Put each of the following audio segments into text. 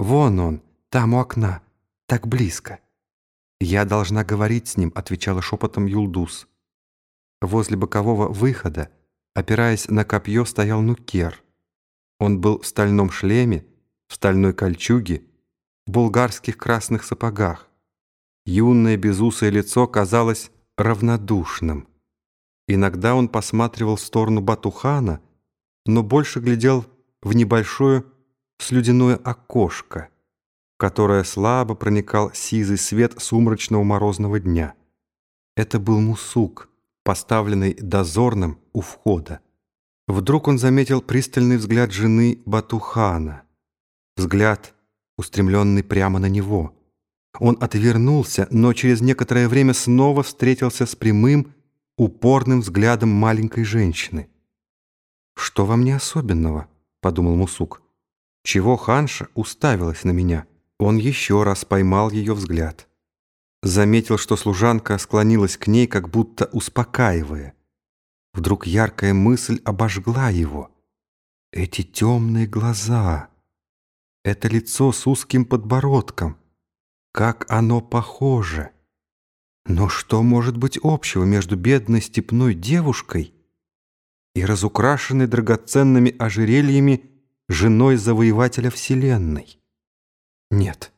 Вон он, там у окна, так близко». «Я должна говорить с ним», — отвечала шепотом Юлдус. Возле бокового выхода, опираясь на копье, стоял Нукер. Он был в стальном шлеме, в стальной кольчуге, в булгарских красных сапогах. Юное безусое лицо казалось равнодушным. Иногда он посматривал в сторону Батухана, но больше глядел в небольшое слюдяное окошко, в которое слабо проникал сизый свет сумрачного морозного дня. Это был мусук, поставленный дозорным у входа. Вдруг он заметил пристальный взгляд жены Батухана. Взгляд, устремленный прямо на него. Он отвернулся, но через некоторое время снова встретился с прямым, упорным взглядом маленькой женщины. «Что во мне особенного?» — подумал Мусук. «Чего ханша уставилась на меня?» Он еще раз поймал ее взгляд. Заметил, что служанка склонилась к ней, как будто успокаивая. Вдруг яркая мысль обожгла его. Эти темные глаза, это лицо с узким подбородком, как оно похоже. Но что может быть общего между бедной степной девушкой и разукрашенной драгоценными ожерельями женой завоевателя Вселенной? Нет,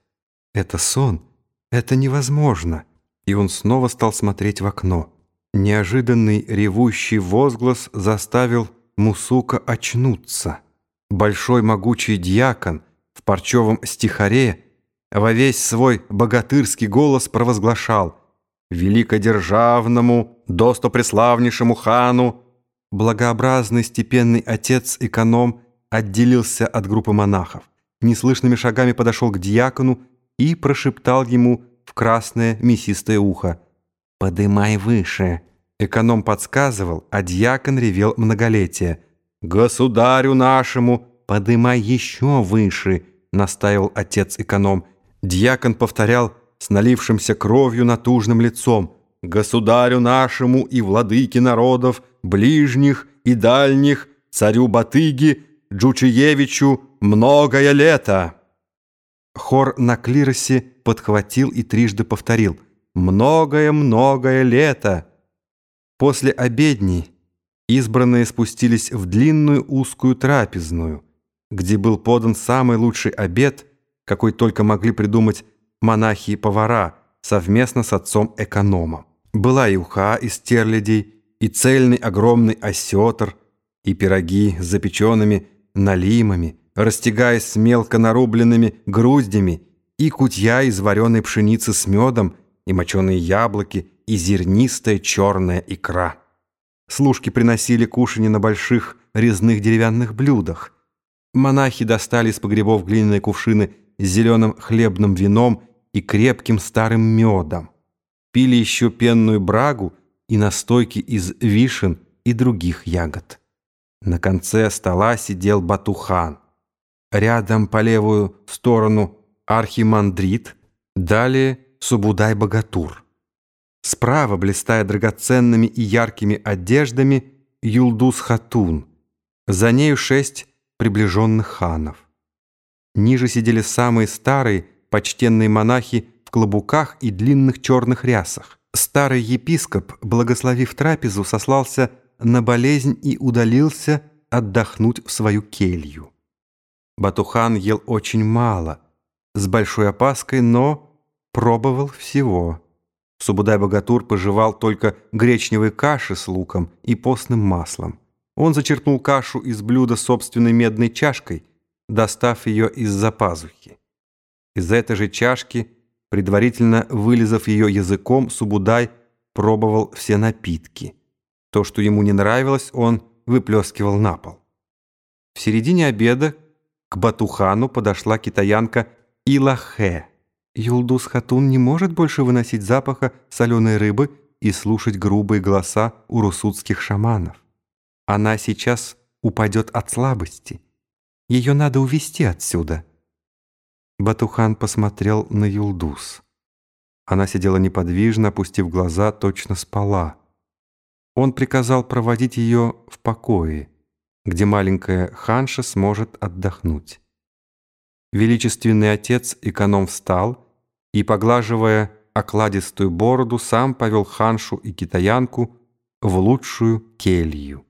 это сон, это невозможно. И он снова стал смотреть в окно. Неожиданный ревущий возглас заставил Мусука очнуться. Большой могучий дьякон в парчевом стихаре во весь свой богатырский голос провозглашал «Великодержавному, достопреславнейшему хану!» Благообразный степенный отец-эконом отделился от группы монахов, неслышными шагами подошел к дьякону и прошептал ему в красное мясистое ухо «Подымай выше!» Эконом подсказывал, а дьякон ревел многолетие. «Государю нашему! Подымай еще выше!» настаивал отец-эконом. Дьякон повторял с налившимся кровью натужным лицом «Государю нашему и владыке народов, ближних и дальних, царю Батыги, Джучиевичу, многое лето!» Хор на клиросе подхватил и трижды повторил «Многое-многое лето!» После обедни избранные спустились в длинную узкую трапезную, где был подан самый лучший обед, какой только могли придумать монахи и повара совместно с отцом-экономом. Была и уха из терлядей, и цельный огромный осетр, и пироги с запеченными налимами, растягаясь с мелко нарубленными груздями, и кутья из вареной пшеницы с медом, и моченые яблоки, и зернистая черная икра. Служки приносили кушанье на больших резных деревянных блюдах. Монахи достали из погребов глиняные кувшины с зеленым хлебным вином и крепким старым медом. Пили еще пенную брагу и настойки из вишен и других ягод. На конце стола сидел Батухан. Рядом по левую сторону архимандрит, далее Субудай-богатур. Справа, блистая драгоценными и яркими одеждами, Юлдус-хатун. За нею шесть приближенных ханов. Ниже сидели самые старые, почтенные монахи в клобуках и длинных черных рясах. Старый епископ, благословив трапезу, сослался на болезнь и удалился отдохнуть в свою келью. Батухан ел очень мало, с большой опаской, но пробовал всего. Субудай-богатур пожевал только гречневой каши с луком и постным маслом. Он зачерпнул кашу из блюда собственной медной чашкой, достав ее из-за пазухи. Из этой же чашки, предварительно вылизав ее языком, Субудай пробовал все напитки. То, что ему не нравилось, он выплескивал на пол. В середине обеда к Батухану подошла китаянка Илахе. Юлдус Хатун не может больше выносить запаха соленой рыбы и слушать грубые голоса урусутских шаманов. Она сейчас упадет от слабости. Ее надо увести отсюда. Батухан посмотрел на Юлдус. Она сидела неподвижно, опустив глаза, точно спала. Он приказал проводить ее в покое, где маленькая ханша сможет отдохнуть. Величественный отец эконом встал и, поглаживая окладистую бороду, сам повел ханшу и китаянку в лучшую келью.